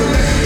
is